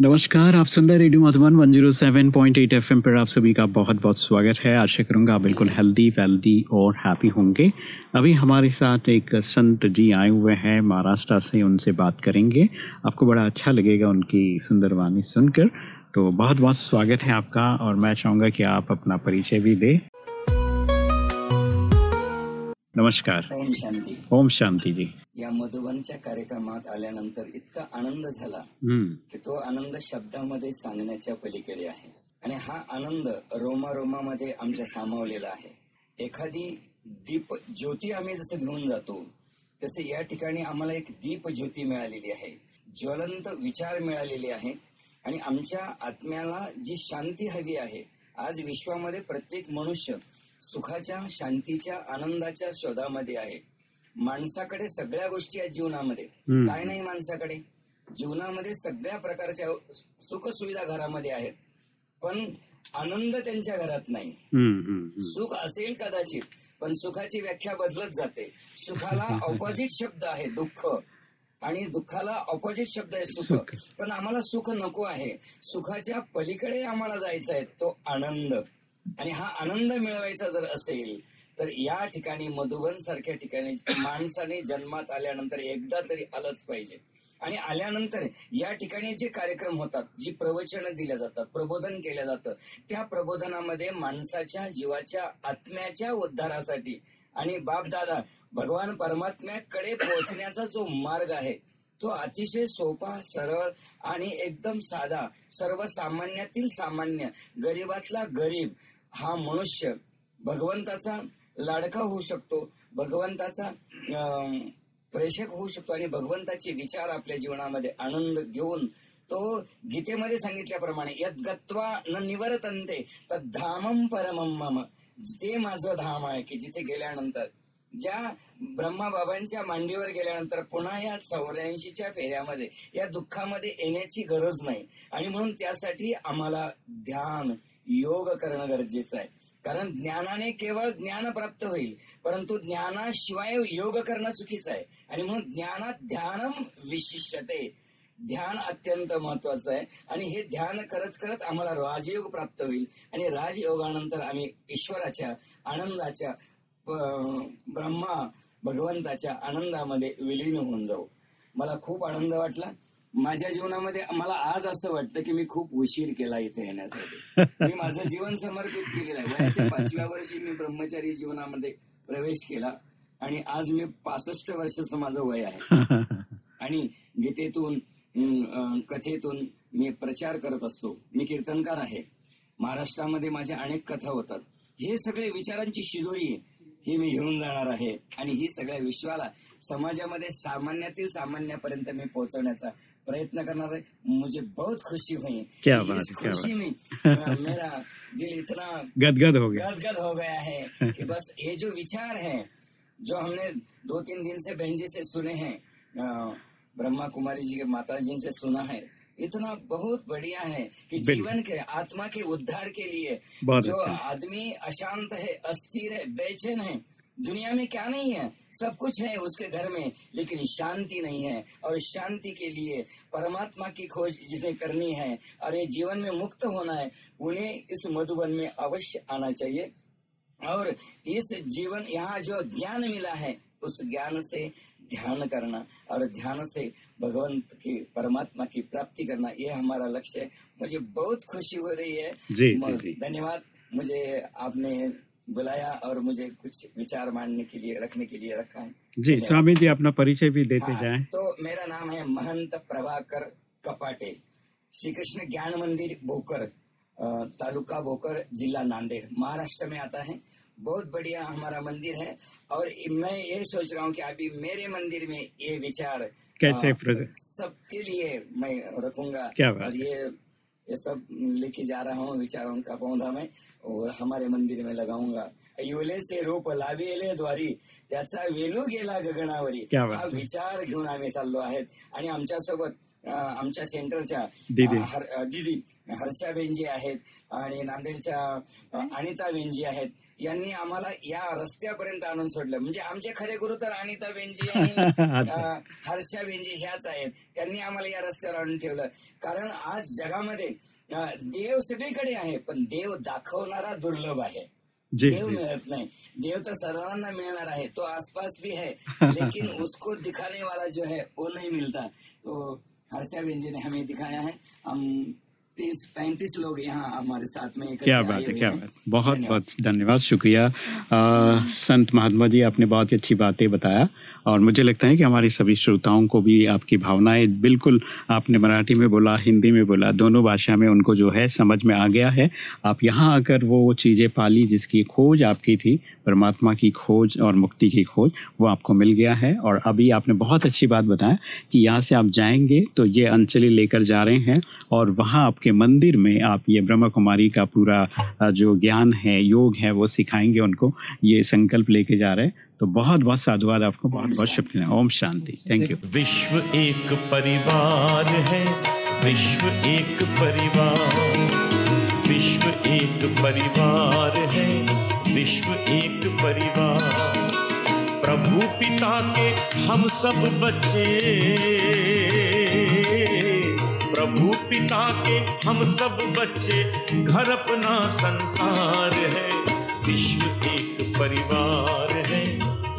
नमस्कार, आप सुन रहे radio Madhuban one zero seven point 107.8 FM पर आप सभी का बहुत बहुत स्वागत है। आशा करूँगा आप बिल्कुल हेल्दी वेल्दी और हैप्पी होंगे। अभी हमारे साथ एक संत जी आए हुए हैं, महाराष्ट्र से उनसे बात करेंगे। आपको बड़ा अच्छा लगेगा उनकी सुंदर वाणी सुनकर। तो बहुत बहुत स्वागत है आपका और मैं चाहूँगा कि आप अपना परिचय भी दें। नमस्कार. ओम शांती. ओम शांति जी. या मधुबनच्या कार्यक्रमात आल्यानंतर इतका आनंद झाला की तो आनंद शब्दामध्ये सांगण्याच्या पलीकडे आहे. आणि हा आनंद रोमा रोमामध्ये आमच्या सामावलेला आहे. एखादी दीप ज्योती आम्ही जसं घेऊन जातो तसे या ठिकाणी आम्हाला एक दीप ज्योती मिळालेली आहे. ज्वलंत विचार मिळालेले आहे आणि आमच्या आत्म्याला जी शांती हवी आहे आज विश्वामध्ये प्रत्येक मनुष्य सुखाच्या शांतीच्या आनंदाच्या शोधामध्ये आहे. माणसाकडे सगळ्या गोष्टी आहेत जीवनामध्ये. काय नाही माणसाकडे? जीवनामध्ये सगळ्या प्रकारच्या सुख सुविधा घरामध्ये आहेत. पण आनंद त्यांच्या घरात नाही. सुख असेल कदाचित पण सुखाची व्याख्या बदलत जाते. सुखाला ऑपोजिट शब्द आहे दुःख. आणि दुःखाला ऑपोजिट शब्द आहे सुख. पण आम्हाला सुख नको आहे. सुखाच्या पलीकडे आम्हाला जायचं आहे तो आनंद. आणि हा आनंद मिळवायचा जर असेल तर या ठिकाणी मधुबन सारख्या ठिकाणी माणसाने जन्मात आल्यानंतर एकदा तरी आलंच पाहिजे. आणि आल्यानंतर या ठिकाणी जे कार्यक्रम होतात जी प्रवचनं दिल्या जातात प्रबोधन केलं जातं त्या प्रबोधनामध्ये माणसाच्या जीवाच्या आत्म्याच्या उद्धारासाठी आणि बापदादा भगवान परमात्म्याकडे पोहोचण्याचा जो मार्ग आहे तो अतिशय सोपा सरळ आणि एकदम साधा सर्वसामान्यातील सामान्य गरीबातला गरीब हा मनुष्य भगवंताचा लाडका होऊ शकतो भगवंताचा अं, प्रेषक होऊ शकतो आणि भगवंताचे विचार आपल्या जीवनामध्ये आनंद घेऊन तो गीतेमध्ये सांगितल्याप्रमाणे यद गत्वा न निवर्तनते तद धामम परमम मम. ते माझं धाम आहे की जिथे गेल्यानंतर ज्या ब्रह्माबाबांच्या मांडीवर गेल्यानंतर पुन्हा या चौऱ्याऐंशीच्या फेऱ्यामध्ये या दुःखामध्ये येण्याची गरज नाही. आणि म्हणून त्यासाठी आम्हाला ध्यान योग करणं गरजेचं आहे. कारण ज्ञानाने केवळ ज्ञान प्राप्त होईल परंतु ज्ञानाशिवाय योग करणं चुकीचं आहे. आणि म्हणून ज्ञानात ध्यानम विशिष्यते. ध्यान अत्यंत महत्वाचं आहे. आणि हे ध्यान करत करत आम्हाला राजयोग प्राप्त होईल. आणि राजयोगानंतर आम्ही ईश्वराच्या आनंदाच्या ब्रह्मा भगवंताच्या आनंदामध्ये विलीन होऊन जाऊ. मला खूप आनंद वाटला. माझ्या जीवनामध्ये मला आज असं वाटतं की मी खूप उशीर केला इथे येण्यासाठी. मी माझं जीवन समर्पित केलेलं आहे. वयाच्या पाचव्या वर्षी मी ब्रह्मचारी जीवनामध्ये प्रवेश केला आणि आज मी पासष्ट वर्षाचं माझं वय आहे. आणि गीतेतून कथेतून मी प्रचार करत असतो. मी कीर्तनकार आहे. महाराष्ट्रामध्ये माझ्या अनेक कथा होतात. हे सगळे विचारांची शिदोरी ही मी घेऊन जाणार आहे. आणि ही सगळ्या विश्वाला समाजामध्ये सामान्यातील सामान्यापर्यंत मी पोहोचवण्याचा प्रयत्न करना है मुझे बहुत खुशी हुई. क्या बात क्या खुशी में मेरा दिल इतना गदगद हो गया। गदगद हो गया है कि बस ये जो विचार है जो हमने दो तीन दिन से बहन जी से सुने हैं ब्रह्मा कुमारी जी के माता जी से सुना है इतना बहुत बढ़िया है कि जीवन के आत्मा के उद्धार के लिए जो अच्छा। आदमी अशांत है अस्थिर है बेचैन है दुनिया में क्या नहीं है? सब कुछ है उसके घर में लेकिन शांति नहीं है। और शांति के लिए परमात्मा की खोज जिसे करनी है और ये जीवन में मुक्त होना है उन्हें इस मधुबन में अवश्य आना चाहिए। और इस जीवन यहाँ जो ज्ञान मिला है उस ज्ञान से ध्यान करना और ध्यान से भगवंत की परमात्मा की प्राप्ति करना ये हमारा लक्ष्य है। मुझे बहुत खुशी हो रही है। जी, जी, जी। धन्यवाद। मुझे आपने बुलाया और मुझे कुछ विचार मांडने के लिए रखने के लिए रखा। है जी स्वामी जी अपना परिचय भी देते हाँ, जाएँ। तो मेरा नाम है महंत प्रभाकर कपाटे श्री कृष्ण ज्ञान मंदिर भोकर तालुका भोकर जिला नांदेड़ महाराष्ट्र में आता है। बहुत बढ़िया हमारा मंदिर है और मैं ये सोच रहा हूँ कि अभी मेरे मंदिर में ये विचार कैसे सबके लिए मैं रखूँगा। क्या बात और ये ये सब लेके जा रहा हूँ विचारों का पौधा में। और हमारे मंदिर में लगाऊंगा। युले से रोप लावेले द्वारी त्याचा वेलू गेला गगनावरी. हा. विचार घेऊन आम्ही चाललो आहेत. आणि आमच्यासोबत आमच्या सेंटरच्या दीदी. अ, हर- अ, दीदी हर्षाबेन जी आहेत आणि नांदेडच्या अ, अनिताबेन जी आहेत. यांनी आम्हाला या रस्त्यापर्यंत आणून सोडलं. म्हणजे आमचे खरे गुरु तर अनिताबेन जी आणि अच्छा. अ, हर्षाबेन जी ह्याच आहेत. त्यांनी आम्हाला या रस्त्यावर आणून ठेवलं. कारण आज जगामध्ये देव सगळीकडे आहे पण देव दाखवणारा दुर्लभ आहे. जी देव मिळत नाही. देव तो सर्वांना मिळणार है तो आसपास भी है लेकिन उसको दिखाने वाला जो है वो नहीं मिलता. तो हर्षा जी ने हमें दिखाया है। हम तीस पैंतीस लोग यहाँ हमारे साथ में क्या बात है क्या बात बहुत बहुत धन्यवाद शुक्रिया। अ, संत महात्मा जी आपने बहुत ही अच्छी बातें बताया। और मुझे लगता है कि हमारे सभी श्रोताओं को भी आपकी भावनाएँ बिल्कुल आपने मराठी में बोला, हिंदी में बोला, दोनों भाषा में उनको जो है समझ में आ गया है। आप यहाँ आकर वो वो चीज़ें पाली जिसकी खोज आपकी थी, परमात्मा की खोज और मुक्ति की खोज, वो आपको मिल गया है। और अभी आपने बहुत अच्छी बात बताया कि यहाँ से आप जाएँगे तो ये अंचली लेकर जा रहे हैं और वहाँ आपके मंदिर में आप ये ब्रह्म कुमारी का पूरा जो ज्ञान है, योग है, वो सिखाएँगे उनको। ये संकल्प लेके जा रहे हैं। तो बहुत बहुत साधुवाद आपको, बहुत बहुत शुक्रिया। ओम शांति। थैंक यू विश्व एक परिवार है, विश्व एक परिवार। विश्व एक परिवार है, विश्व एक परिवार। प्रभु पिता के हम सब बच्चे। प्रभु पिता के हम सब बच्चे। घर अपना संसार है, विश्व एक परिवार है।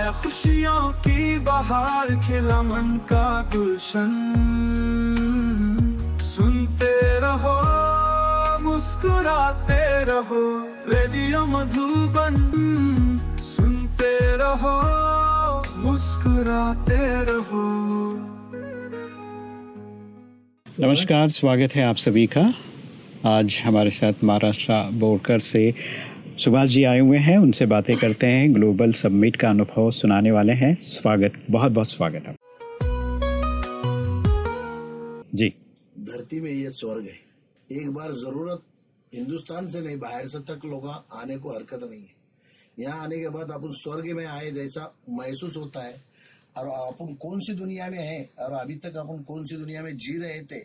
आया खुशियों की बहार खिला मन का गुलशन। सुनते रहो, मुस्कुराते रहो, रेडियो मधुबन। सुनते रहो, मुस्कुराते रहो। नमस्कार, स्वागत है आप सभी का। आज हमारे साथ महाराष्ट्र बोरकर से सुभाष जी आए हुए हैं, उनसे बातें करते हैं ग्लोबल सबमिट का अनुभव सुनाने वाले हैं। स्वागत बहुत बहुत स्वागत है जी। धरती में ये स्वर्ग है। एक बार ज़रूरत हिंदुस्तान से नहीं, बाहर से तक लोग आने को हरकत नहीं है। यहाँ आने के बाद अपन स्वर्ग में आए जैसा महसूस होता है। और अपन कौन सी दुनिया में है? और अभी तक अपन कौन सी दुनिया में जी रहे थे?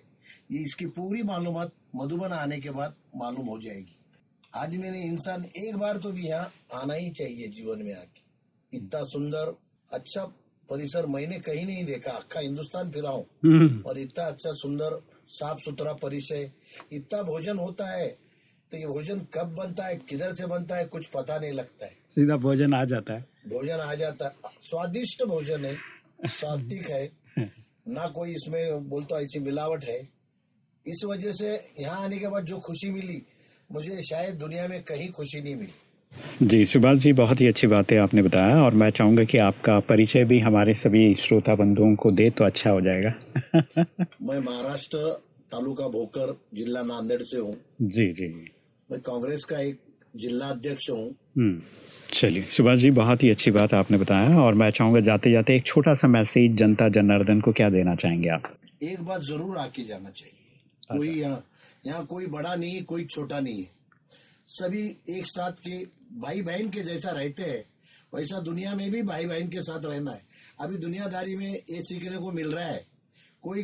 ये इसकी पूरी मालूमात मधुबन आने के बाद मालूम हो जाएगी। आदमी मेरे इंसान एक बार तो भी यहाँ आना ही चाहिए जीवन में आके। इतना सुंदर अच्छा परिसर मैंने कहीं नहीं देखा। अक्का हिंदुस्तान फिरा हूँ हम्म, और इतना अच्छा सुंदर साफ़ सुथरा परिसर इतना भोजन होता है तो ये भोजन कब बनता है किधर से बनता है कुछ पता नहीं लगता है। सीधा भोजन आ जाता है। भोजन आ जाता है। स्वादिष्ट भोजन है सात्विक है। ना कोई इसमें बोलता ऐसी मिलावट है। इस वजह से यहाँ आने के बाद जो खुशी मिली मुझे शायद दुनिया में कहीं खुशी नहीं मिली। जी सुभाष जी बहुत ही अच्छी बातें आपने बताया और मैं चाहूँगा कि आपका परिचय भी हमारे सभी श्रोता बंधुओं को दे तो अच्छा हो जाएगा। मैं महाराष्ट्र तालुका भोकर जिला नांदेड़ से हूँ। जी जी। मैं कांग्रेस का एक जिला अध्यक्ष हूँ। हम्म, चलिए सुभाष जी बहुत ही अच्छी बात आपने बताया और मैं चाहूँगा जाते जाते एक छोटा सा मैसेज जनता जनार्दन को क्या देना चाहेंगे आप? एक बात ज़रूर आके जाना चाहिए। कोई यहाँ यहाँ कोई बड़ा नहीं, कोई छोटा नहीं है। सभी एक साथ के भाई बहन के जैसा रहते हैं, वैसा दुनिया में भी भाई बहन के साथ रहना है। अभी दुनियादारी में ये सीखने को मिल रहा है, कोई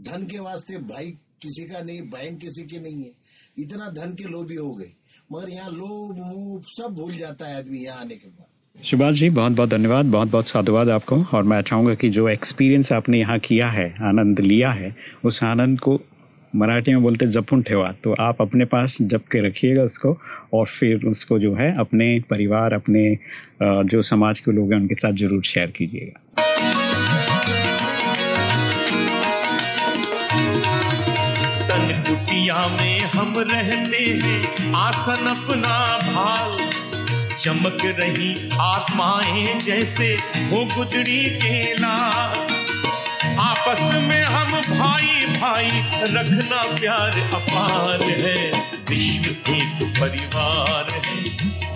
धन के वास्ते भाई किसी का नहीं, बहन किसी की नहीं है। इतना धन के लोभी हो गए, मगर यहाँ लोभ मोह सब भूल जाता है आदमी यहाँ आने के बाद। सुभाष जी बहुत बहुत धन्यवाद बहुत बहुत साधुवाद आपको। और मैं चाहूँगा कि जो एक्सपीरियंस आपने यहाँ किया है, आनंद लिया है, उस आनंद को मराठी में बोलते जपून ठेवा। तो आप अपने पास जप के रखिएगा उसको और फिर उसको जो है, अपने परिवार, अपने जो समाज के लोग हैं, उनके साथ ज़रूर शेयर कीजिएगा। में हम रहते हैं, आसन अपना भाल। चमक रही आत्माएँ जैसे हो गुजरी के लाल। आपस में हम भाई भाई रखना प्यार अपार है। विश्व एक परिवार है।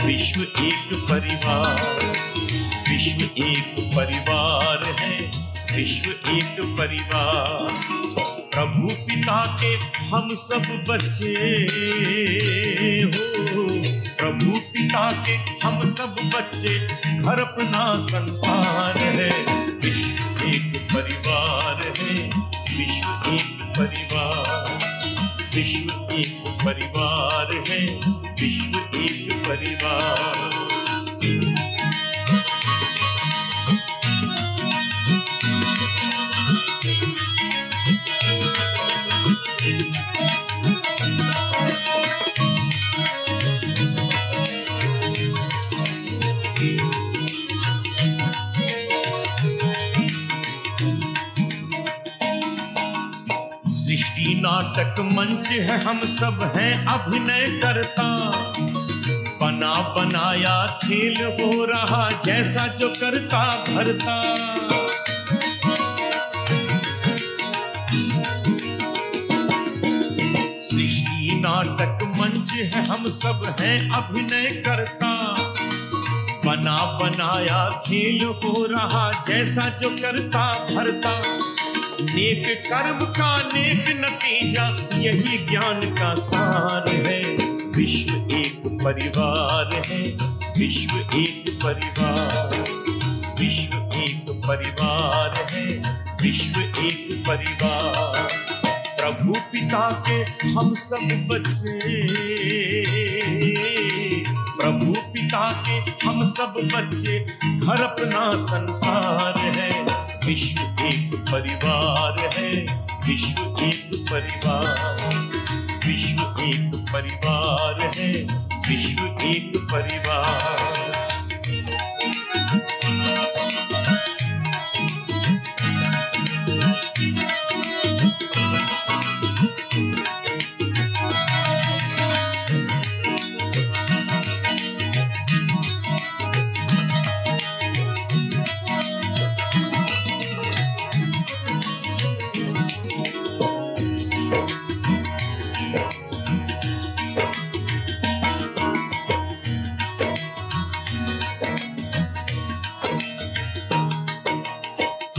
विश्व एक परिवार। विश्व एक परिवार है। विश्व एक परिवार। प्रभु पिता के हम सब बच्चे हो। प्रभु पिता के हम सब बच्चे। घर अपना संसार है। परिवार है। विश्व एक परिवार। विश्व एक परिवार है। विश्व एक परिवार। सृष्टि नाटक मंच है, हम सब हैं अभिनय करता। बना बनाया खेल हो रहा, जैसा जो करता भरता। सृष्टि नाटक मंच है, हम सब हैं अभिनय करता। बना बनाया खेल हो रहा, जैसा जो करता भरता। नेक कर्म का नेक नतीजा, यही ज्ञान का सार है। विश्व एक परिवार है, विश्व एक परिवार, विश्व एक परिवार है, विश्व एक परिवार। प्रभु पिता के हम सब बच्चे, प्रभु पिता के हम सब बच्चे, घर अपना संसार है। विश्व एक परिवार है। विश्व एक परिवार। विश्व एक परिवार है। विश्व एक परिवार।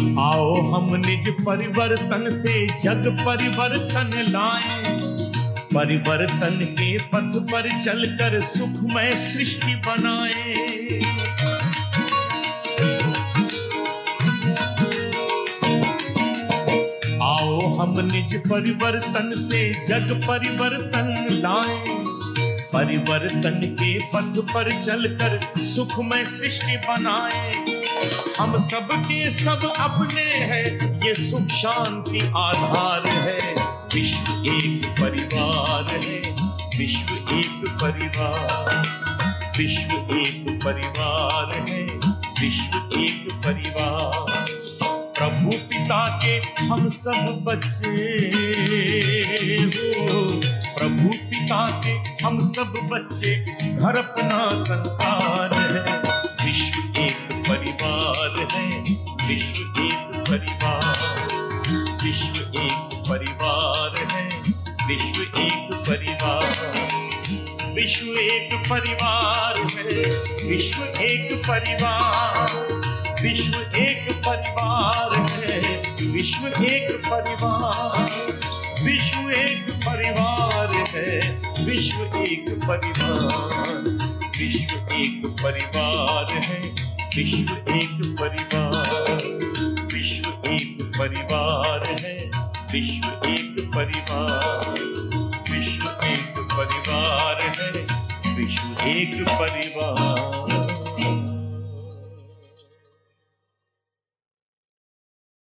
आओ हम निज परिवर्तन से जग परिवर्तन लाए। परिवर्तन के पथ पर चलकर सुखमय सृष्टि बनाए। आओ हम निज परिवर्तन से जग परिवर्तन लाए। परिवर्तन के पथ पर चलकर सुखमय सृष्टि बनाए। हम सब के सब अपने हैं, ये सुख शांति आधार है। विश्व एक परिवार है, विश्व एक परिवार। विश्व एक परिवार है, विश्व एक परिवार। प्रभु पिता के हम सब बच्चे हो। हम सब बच्चे घर अपना संसार है। विश्व एक परिवार है। विश्व एक परिवार। विश्व एक परिवार है। विश्व एक परिवार। विश्व एक परिवार है। विश्व एक परिवार। विश्व एक परिवार है। विश्व एक परिवार। विश्व एक परिवार। विश्व एक परिवार है। विश्व एक परिवार। विश्व एक परिवार है। विश्व एक परिवार। विश्व एक परिवार है। विश्व एक परिवार।